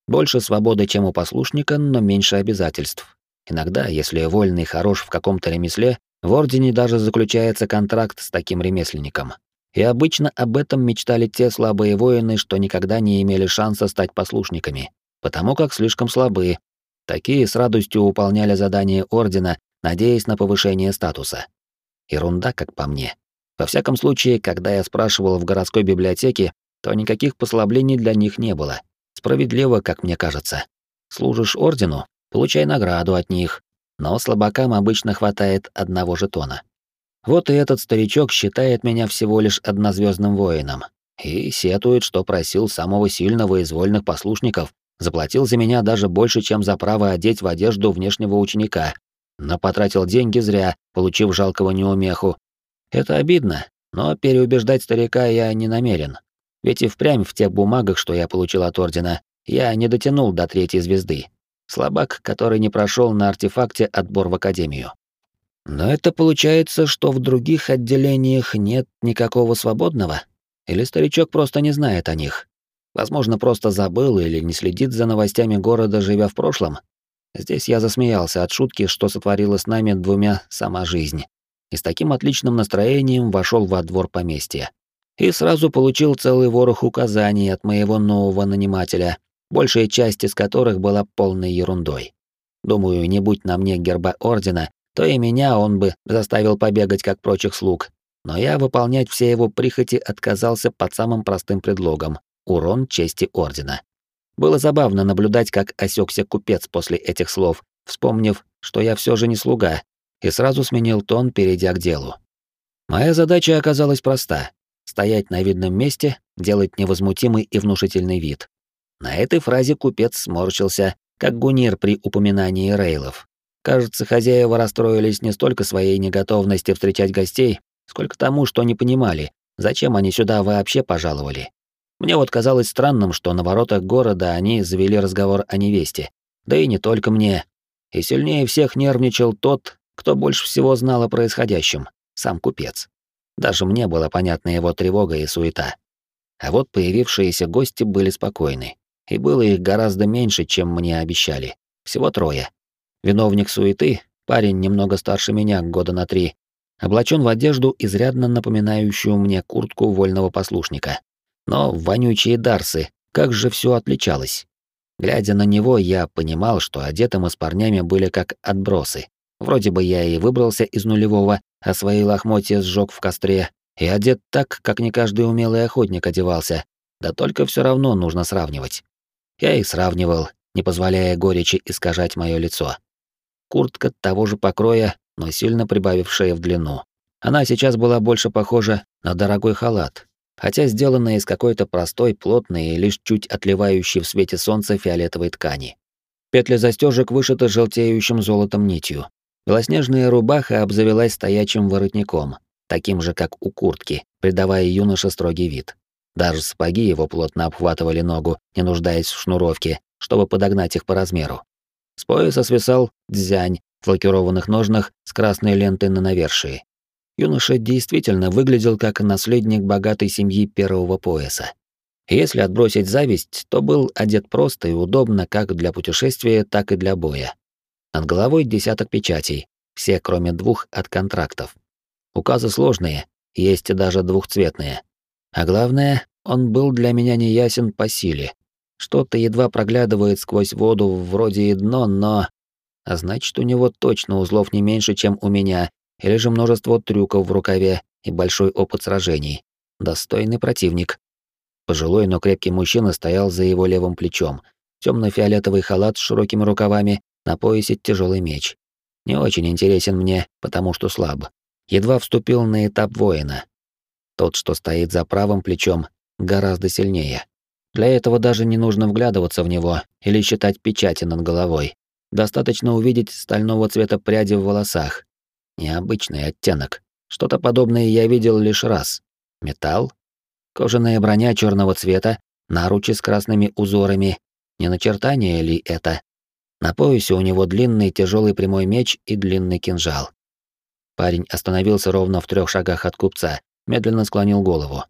Больше свободы, чем у послушника, но меньше обязательств. Иногда, если вольный хорош в каком-то ремесле, в Ордене даже заключается контракт с таким ремесленником. И обычно об этом мечтали те слабые воины, что никогда не имели шанса стать послушниками, потому как слишком слабые. Такие с радостью выполняли задания Ордена, надеясь на повышение статуса. Ерунда, как по мне. Во всяком случае, когда я спрашивал в городской библиотеке, то никаких послаблений для них не было. Справедливо, как мне кажется. Служишь ордену, получай награду от них, но слабакам обычно хватает одного жетона. Вот и этот старичок считает меня всего лишь однозвездным воином и сетует, что просил самого сильного из вольных послушников, заплатил за меня даже больше, чем за право одеть в одежду внешнего ученика, но потратил деньги зря, получив жалкого неумеху. Это обидно, но переубеждать старика я не намерен. Ведь и впрямь в тех бумагах, что я получил от Ордена, я не дотянул до третьей звезды. Слабак, который не прошел на артефакте отбор в Академию. Но это получается, что в других отделениях нет никакого свободного? Или старичок просто не знает о них? Возможно, просто забыл или не следит за новостями города, живя в прошлом? Здесь я засмеялся от шутки, что сотворила с нами двумя сама жизнь. И с таким отличным настроением вошел во двор поместья и сразу получил целый ворох указаний от моего нового нанимателя, большая часть из которых была полной ерундой. Думаю, не будь на мне герба ордена, то и меня он бы заставил побегать как прочих слуг. Но я выполнять все его прихоти отказался под самым простым предлогом — урон чести ордена. Было забавно наблюдать, как осекся купец после этих слов, вспомнив, что я все же не слуга, и сразу сменил тон, перейдя к делу. Моя задача оказалась проста стоять на видном месте, делать невозмутимый и внушительный вид. На этой фразе купец сморщился, как гунир при упоминании рейлов. Кажется, хозяева расстроились не столько своей неготовности встречать гостей, сколько тому, что не понимали, зачем они сюда вообще пожаловали. Мне вот казалось странным, что на воротах города они завели разговор о невесте. Да и не только мне. И сильнее всех нервничал тот, кто больше всего знал о происходящем, сам купец. Даже мне была понятна его тревога и суета. А вот появившиеся гости были спокойны. И было их гораздо меньше, чем мне обещали. Всего трое. Виновник суеты, парень немного старше меня, года на три, облачен в одежду, изрядно напоминающую мне куртку вольного послушника. Но вонючие дарсы, как же все отличалось. Глядя на него, я понимал, что одеты мы с парнями были как отбросы. Вроде бы я и выбрался из нулевого, а свои лохмотья сжег в костре, и одет так, как не каждый умелый охотник одевался. Да только все равно нужно сравнивать. Я и сравнивал, не позволяя горечи искажать мое лицо куртка того же покроя, но сильно прибавившая в длину. Она сейчас была больше похожа на дорогой халат, хотя сделанная из какой-то простой, плотной и лишь чуть отливающей в свете солнца фиолетовой ткани. Петля застежек вышита желтеющим золотом нитью. Белоснежная рубаха обзавелась стоячим воротником, таким же, как у куртки, придавая юноше строгий вид. Даже сапоги его плотно обхватывали ногу, не нуждаясь в шнуровке, чтобы подогнать их по размеру. С пояса свисал дзянь в лакированных ножнах с красной лентой на навершии. Юноша действительно выглядел как наследник богатой семьи первого пояса. Если отбросить зависть, то был одет просто и удобно как для путешествия, так и для боя. Над головой десяток печатей, все кроме двух от контрактов. Указы сложные, есть даже двухцветные. А главное, он был для меня неясен по силе, что-то едва проглядывает сквозь воду, вроде и дно, но... А значит, у него точно узлов не меньше, чем у меня, или же множество трюков в рукаве и большой опыт сражений. Достойный противник. Пожилой, но крепкий мужчина стоял за его левым плечом. Темно-фиолетовый халат с широкими рукавами, на поясе тяжелый меч. Не очень интересен мне, потому что слаб. Едва вступил на этап воина. Тот, что стоит за правым плечом, гораздо сильнее. Для этого даже не нужно вглядываться в него или считать печати над головой. Достаточно увидеть стального цвета пряди в волосах. Необычный оттенок. Что-то подобное я видел лишь раз. Металл? Кожаная броня черного цвета, наручи с красными узорами. Не начертание ли это? На поясе у него длинный тяжелый прямой меч и длинный кинжал. Парень остановился ровно в трех шагах от купца, медленно склонил голову.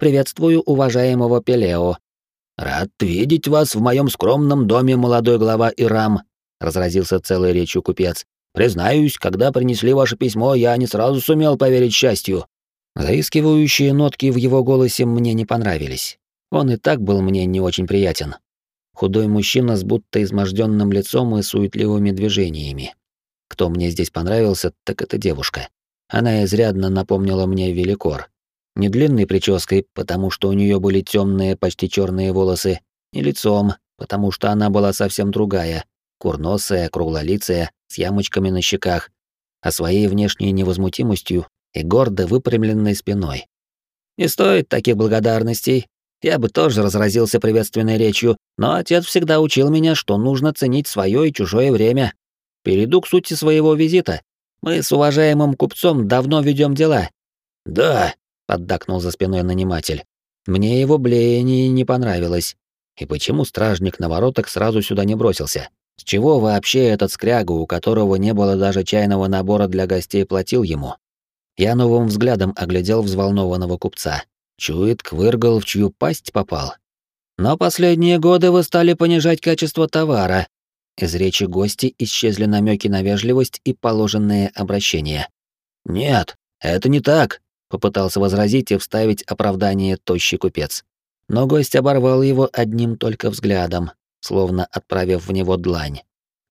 «Приветствую уважаемого Пелео», «Рад видеть вас в моем скромном доме, молодой глава Ирам», — разразился целой речью купец. «Признаюсь, когда принесли ваше письмо, я не сразу сумел поверить счастью». Заискивающие нотки в его голосе мне не понравились. Он и так был мне не очень приятен. Худой мужчина с будто изможденным лицом и суетливыми движениями. Кто мне здесь понравился, так это девушка. Она изрядно напомнила мне Великор, не длинной прической, потому что у нее были темные, почти черные волосы, не лицом, потому что она была совсем другая, курносая, круглолицая, с ямочками на щеках, а своей внешней невозмутимостью и гордо выпрямленной спиной. Не стоит таких благодарностей. Я бы тоже разразился приветственной речью, но отец всегда учил меня, что нужно ценить свое и чужое время. Перейду к сути своего визита. Мы с уважаемым купцом давно ведем дела. Да, поддакнул за спиной наниматель. Мне его блеяние не понравилось. И почему стражник на воротах сразу сюда не бросился? С чего вообще этот скряга, у которого не было даже чайного набора для гостей, платил ему? Я новым взглядом оглядел взволнованного купца. Чует, квыргал, в чью пасть попал. Но последние годы вы стали понижать качество товара. Из речи гости исчезли намеки на вежливость и положенные обращения. Нет, это не так, Попытался возразить и вставить оправдание тощий купец. Но гость оборвал его одним только взглядом, словно отправив в него длань.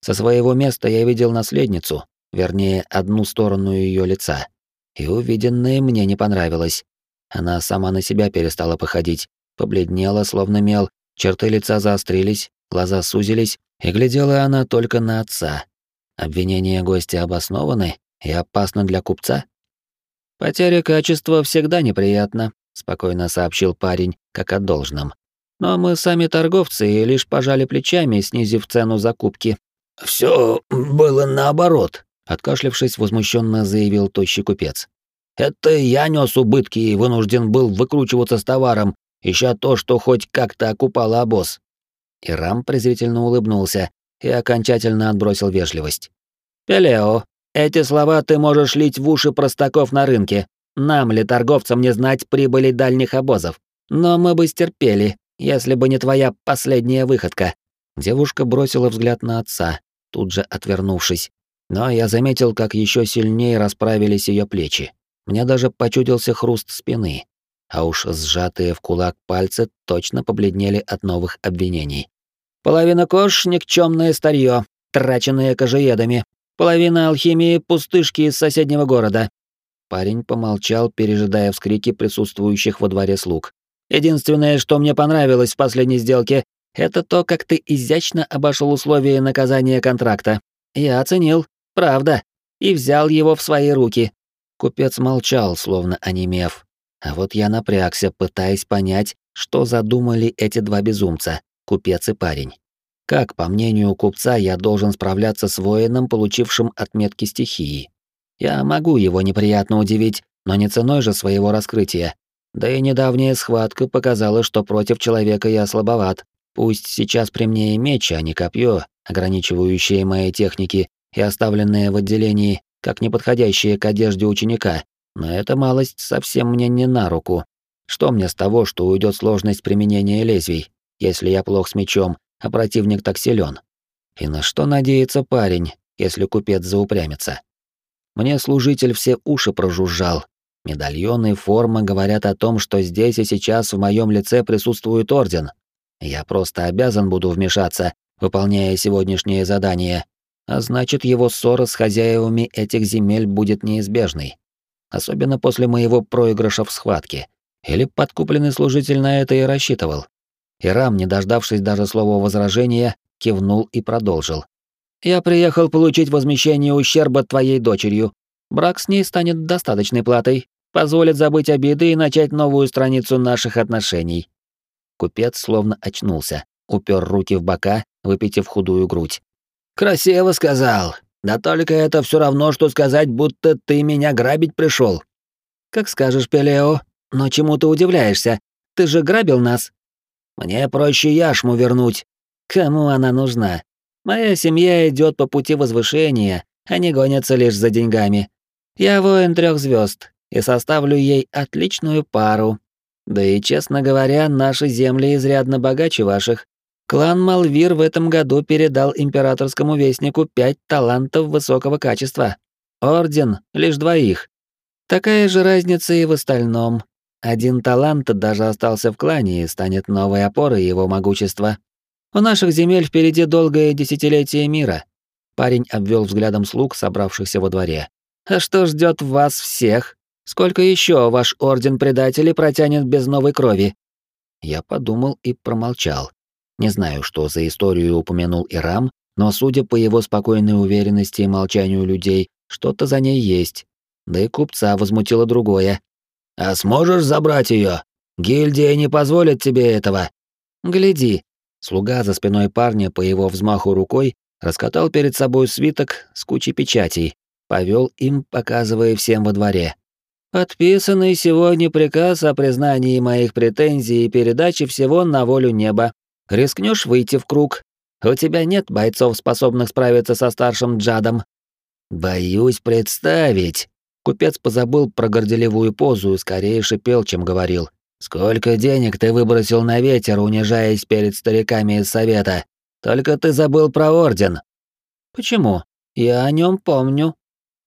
Со своего места я видел наследницу, вернее, одну сторону ее лица. И увиденное мне не понравилось. Она сама на себя перестала походить, побледнела, словно мел, черты лица заострились, глаза сузились, и глядела она только на отца. Обвинения гостя обоснованы и опасны для купца? «Потеря качества всегда неприятна», — спокойно сообщил парень, как о должном. «Но мы сами торговцы и лишь пожали плечами, снизив цену закупки. Все было наоборот, откашлившись, возмущенно заявил тощий купец. Это я нес убытки и вынужден был выкручиваться с товаром, ища то, что хоть как-то окупало обоз. Ирам презрительно улыбнулся и окончательно отбросил вежливость. «Пелео, эти слова ты можешь лить в уши простаков на рынке. Нам ли, торговцам, не знать прибыли дальних обозов? Но мы бы стерпели, если бы не твоя последняя выходка». Девушка бросила взгляд на отца, тут же отвернувшись. Но я заметил, как еще сильнее расправились ее плечи. Мне даже почудился хруст спины, а уж сжатые в кулак пальцы точно побледнели от новых обвинений. «Половина кож — никчемное старье, траченное кожеедами. Половина алхимии — пустышки из соседнего города». Парень помолчал, пережидая вскрики присутствующих во дворе слуг. «Единственное, что мне понравилось в последней сделке, это то, как ты изящно обошел условия наказания контракта. Я оценил, правда, и взял его в свои руки». Купец молчал, словно онемев. А вот я напрягся, пытаясь понять, что задумали эти два безумца, купец и парень. Как, по мнению купца, я должен справляться с воином, получившим отметки стихии? Я могу его неприятно удивить, но не ценой же своего раскрытия. Да и недавняя схватка показала, что против человека я слабоват. Пусть сейчас при мне и меч, а не копье, ограничивающие мои техники и оставленные в отделении, как неподходящие к одежде ученика, но эта малость совсем мне не на руку. Что мне с того, что уйдет сложность применения лезвий, если я плох с мечом, а противник так силен. И на что надеется парень, если купец заупрямится? Мне служитель все уши прожужжал. Медальоны, форма говорят о том, что здесь и сейчас в моем лице присутствует орден. Я просто обязан буду вмешаться, выполняя сегодняшнее задание, а значит, его ссора с хозяевами этих земель будет неизбежной. Особенно после моего проигрыша в схватке. Или подкупленный служитель на это и рассчитывал. Ирам, не дождавшись даже слова возражения, кивнул и продолжил. «Я приехал получить возмещение ущерба твоей дочерью. Брак с ней станет достаточной платой, позволит забыть обиды и начать новую страницу наших отношений». Купец словно очнулся, упер руки в бока, выпитив худую грудь. «Красиво сказал. Да только это все равно, что сказать, будто ты меня грабить пришел. «Как скажешь, Пелео, но чему ты удивляешься? Ты же грабил нас». Мне проще яшму вернуть. Кому она нужна? Моя семья идет по пути возвышения, не гонятся лишь за деньгами. Я воин трех звезд и составлю ей отличную пару. Да и, честно говоря, наши земли изрядно богаче ваших. Клан Малвир в этом году передал императорскому вестнику пять талантов высокого качества. Орден — лишь двоих. Такая же разница и в остальном. Один талант даже остался в клане и станет новой опорой его могущества. У наших земель впереди долгое десятилетие мира. Парень обвел взглядом слуг, собравшихся во дворе. А что ждет вас всех? Сколько еще ваш орден предателей протянет без новой крови? Я подумал и промолчал. Не знаю, что за историю упомянул Ирам, но судя по его спокойной уверенности и молчанию людей, что-то за ней есть. Да и купца возмутило другое. А сможешь забрать ее? Гильдия не позволит тебе этого. Гляди. Слуга за спиной парня по его взмаху рукой раскатал перед собой свиток с кучей печатей, повел им, показывая всем во дворе. Подписанный сегодня приказ о признании моих претензий и передаче всего на волю неба. Рискнешь выйти в круг? У тебя нет бойцов, способных справиться со старшим Джадом. Боюсь представить, Купец позабыл про горделивую позу и скорее шипел, чем говорил. «Сколько денег ты выбросил на ветер, унижаясь перед стариками из совета? Только ты забыл про орден». «Почему? Я о нем помню».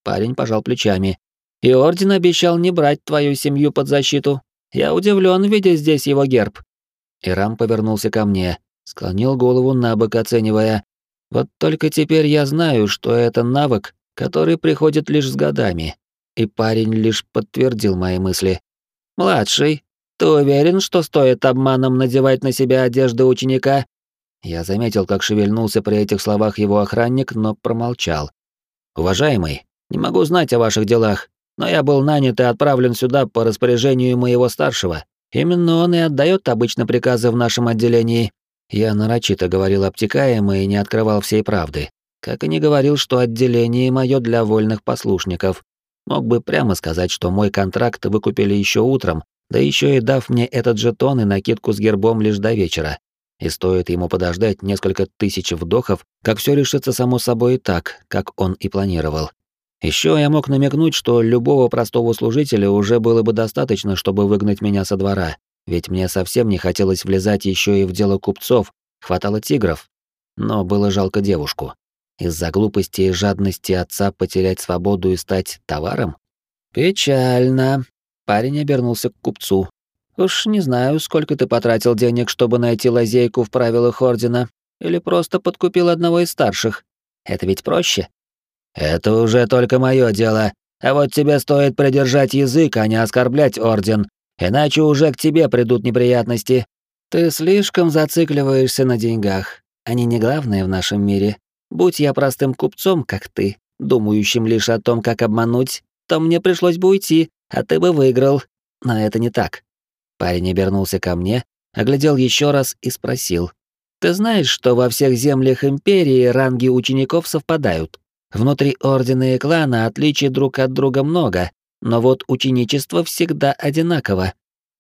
Парень пожал плечами. «И орден обещал не брать твою семью под защиту. Я удивлен, видя здесь его герб». Ирам повернулся ко мне, склонил голову на бок, оценивая. «Вот только теперь я знаю, что это навык, который приходит лишь с годами, и парень лишь подтвердил мои мысли. «Младший, ты уверен, что стоит обманом надевать на себя одежду ученика?» Я заметил, как шевельнулся при этих словах его охранник, но промолчал. «Уважаемый, не могу знать о ваших делах, но я был нанят и отправлен сюда по распоряжению моего старшего. Именно он и отдает обычно приказы в нашем отделении». Я нарочито говорил обтекаемо и не открывал всей правды. Как и не говорил, что отделение мое для вольных послушников. Мог бы прямо сказать, что мой контракт выкупили еще утром, да еще и дав мне этот жетон и накидку с гербом лишь до вечера. И стоит ему подождать несколько тысяч вдохов, как все решится само собой так, как он и планировал. Еще я мог намекнуть, что любого простого служителя уже было бы достаточно, чтобы выгнать меня со двора, ведь мне совсем не хотелось влезать еще и в дело купцов, хватало тигров. Но было жалко девушку. Из-за глупости и жадности отца потерять свободу и стать товаром? Печально. Парень обернулся к купцу. Уж не знаю, сколько ты потратил денег, чтобы найти лазейку в правилах Ордена, или просто подкупил одного из старших. Это ведь проще. Это уже только мое дело. А вот тебе стоит придержать язык, а не оскорблять орден, иначе уже к тебе придут неприятности. Ты слишком зацикливаешься на деньгах. Они не главное в нашем мире. Будь я простым купцом, как ты, думающим лишь о том, как обмануть, то мне пришлось бы уйти, а ты бы выиграл. Но это не так. Парень обернулся ко мне, оглядел еще раз и спросил. Ты знаешь, что во всех землях империи ранги учеников совпадают? Внутри ордена и клана отличий друг от друга много, но вот ученичество всегда одинаково.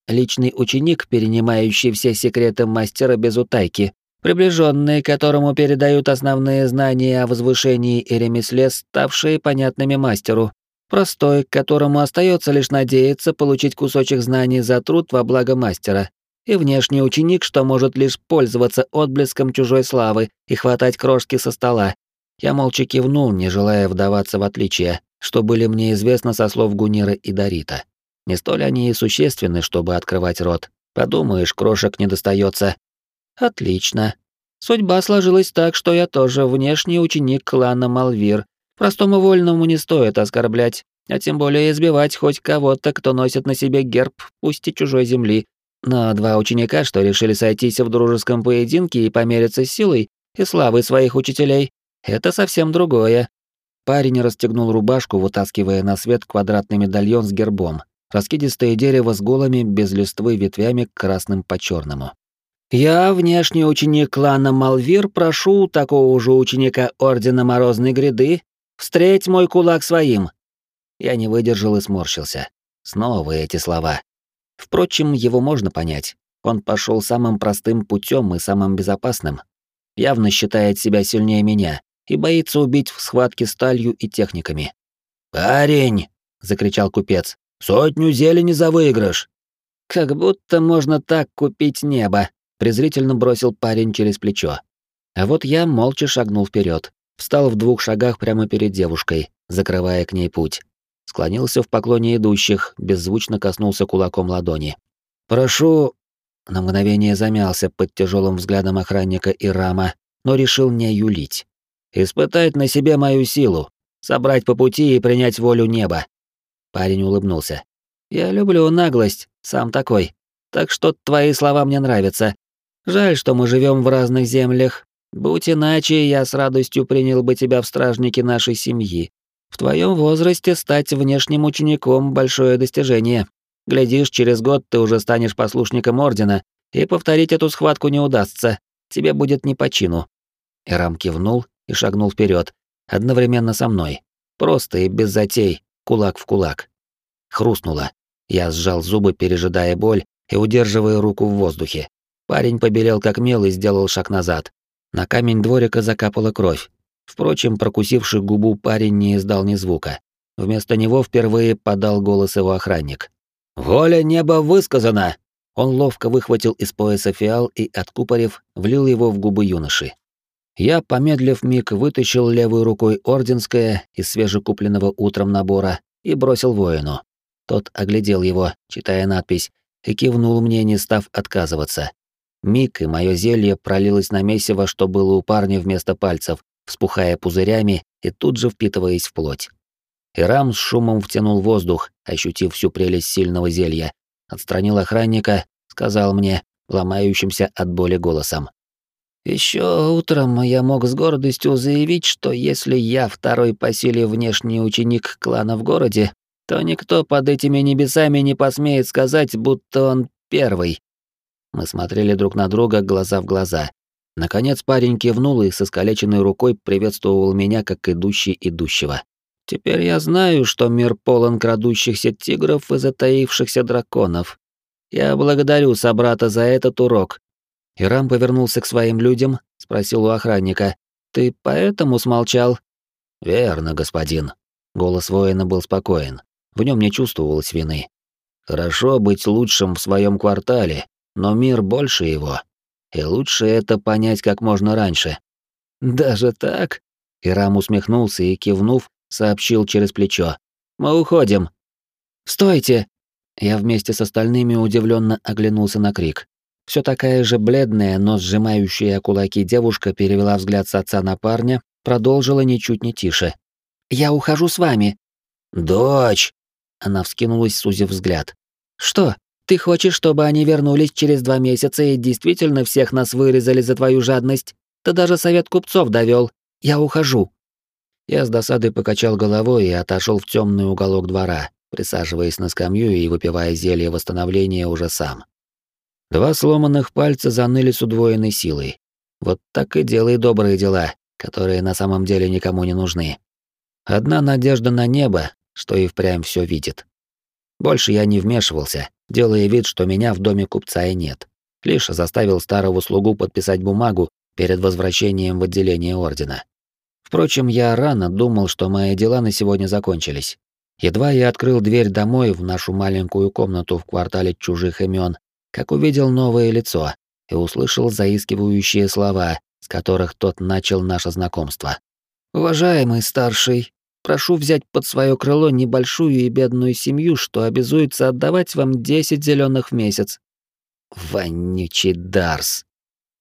Личный ученик, перенимающий все секреты мастера без утайки, приближенные которому передают основные знания о возвышении и ремесле, ставшие понятными мастеру. Простой, которому остается лишь надеяться получить кусочек знаний за труд во благо мастера. И внешний ученик, что может лишь пользоваться отблеском чужой славы и хватать крошки со стола, я молча кивнул, не желая вдаваться в отличия, что были мне известно со слов Гунира и Дарита. Не столь они и существенны, чтобы открывать рот. Подумаешь, крошек не достается. Отлично. Судьба сложилась так, что я тоже внешний ученик клана Малвир. Простому вольному не стоит оскорблять, а тем более избивать хоть кого-то, кто носит на себе герб, пусть и чужой земли. Но два ученика, что решили сойтись в дружеском поединке и помериться силой и славой своих учителей, это совсем другое. Парень расстегнул рубашку, вытаскивая на свет квадратный медальон с гербом. Раскидистое дерево с голыми, без листвы ветвями, красным по черному. «Я, внешний ученик клана Малвир, прошу такого же ученика Ордена Морозной Гряды встреть мой кулак своим». Я не выдержал и сморщился. Снова эти слова. Впрочем, его можно понять. Он пошел самым простым путем и самым безопасным. Явно считает себя сильнее меня, и боится убить в схватке сталью и техниками. «Парень!» — закричал купец. «Сотню зелени за выигрыш!» «Как будто можно так купить небо!» — презрительно бросил парень через плечо. А вот я молча шагнул вперед, встал в двух шагах прямо перед девушкой, закрывая к ней путь. Склонился в поклоне идущих, беззвучно коснулся кулаком ладони. «Прошу...» На мгновение замялся под тяжелым взглядом охранника и рама, но решил не юлить испытать на себе мою силу, собрать по пути и принять волю неба. Парень улыбнулся. Я люблю наглость, сам такой. Так что твои слова мне нравятся. Жаль, что мы живем в разных землях. Будь иначе, я с радостью принял бы тебя в стражники нашей семьи. В твоем возрасте стать внешним учеником — большое достижение. Глядишь, через год ты уже станешь послушником Ордена, и повторить эту схватку не удастся. Тебе будет не по чину». Ирам кивнул и шагнул вперед, одновременно со мной. Просто и без затей, кулак в кулак. Хрустнуло. Я сжал зубы, пережидая боль и удерживая руку в воздухе. Парень побелел как мел и сделал шаг назад. На камень дворика закапала кровь. Впрочем, прокусивший губу парень не издал ни звука. Вместо него впервые подал голос его охранник. «Воля неба высказана!» Он ловко выхватил из пояса фиал и, откупорив, влил его в губы юноши. Я, помедлив миг, вытащил левой рукой орденское из свежекупленного утром набора и бросил воину. Тот оглядел его, читая надпись, и кивнул мне, не став отказываться. Миг, и мое зелье пролилось на месиво, что было у парня вместо пальцев, вспухая пузырями и тут же впитываясь в плоть. Ирам с шумом втянул воздух, ощутив всю прелесть сильного зелья, отстранил охранника, сказал мне, ломающимся от боли голосом. Еще утром я мог с гордостью заявить, что если я второй по силе внешний ученик клана в городе, то никто под этими небесами не посмеет сказать, будто он первый. Мы смотрели друг на друга глаза в глаза. Наконец парень кивнул и со искалеченной рукой приветствовал меня как идущий идущего. Теперь я знаю, что мир полон крадущихся тигров и затаившихся драконов. Я благодарю собрата за этот урок. Ирам повернулся к своим людям, спросил у охранника: "Ты поэтому смолчал?" "Верно, господин". Голос воина был спокоен. В нем не чувствовалось вины. Хорошо быть лучшим в своем квартале, но мир больше его. И лучше это понять как можно раньше. Даже так? Ирам усмехнулся и, кивнув, сообщил через плечо. Мы уходим. Стойте! Я вместе с остальными удивленно оглянулся на крик. Все такая же бледная, но сжимающая кулаки девушка перевела взгляд с отца на парня, продолжила ничуть не тише. «Я ухожу с вами». «Дочь!» Она вскинулась, сузив взгляд. «Что? Ты хочешь, чтобы они вернулись через два месяца и действительно всех нас вырезали за твою жадность? Ты даже совет купцов довел. Я ухожу». Я с досадой покачал головой и отошел в темный уголок двора, присаживаясь на скамью и выпивая зелье восстановления уже сам. Два сломанных пальца заныли с удвоенной силой. Вот так и делай добрые дела, которые на самом деле никому не нужны. Одна надежда на небо, что и впрямь все видит. Больше я не вмешивался, делая вид, что меня в доме купца и нет. Лишь заставил старого слугу подписать бумагу перед возвращением в отделение ордена. Впрочем, я рано думал, что мои дела на сегодня закончились. Едва я открыл дверь домой в нашу маленькую комнату в квартале чужих имен, как увидел новое лицо и услышал заискивающие слова, с которых тот начал наше знакомство. «Уважаемый старший, прошу взять под свое крыло небольшую и бедную семью, что обязуется отдавать вам десять зеленых в месяц». Вонючий Дарс.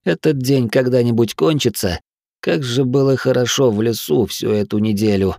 Этот день когда-нибудь кончится, как же было хорошо в лесу всю эту неделю.